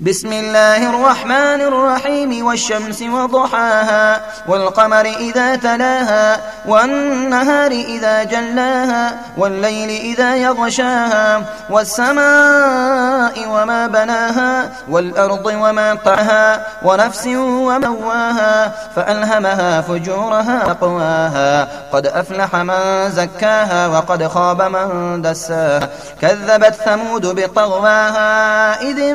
بسم الله الرحمن الرحيم والشمس وضحاها والقمر إذا تلاها والنهار إذا جلاها والليل إذا يغشاها والسماء وما بناها والأرض وما طعها ونفس ومواها فألهمها فجورها وقواها قد أفلح من زكاها وقد خاب من دساها كذبت ثمود بطغواها إذ